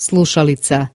slušalica.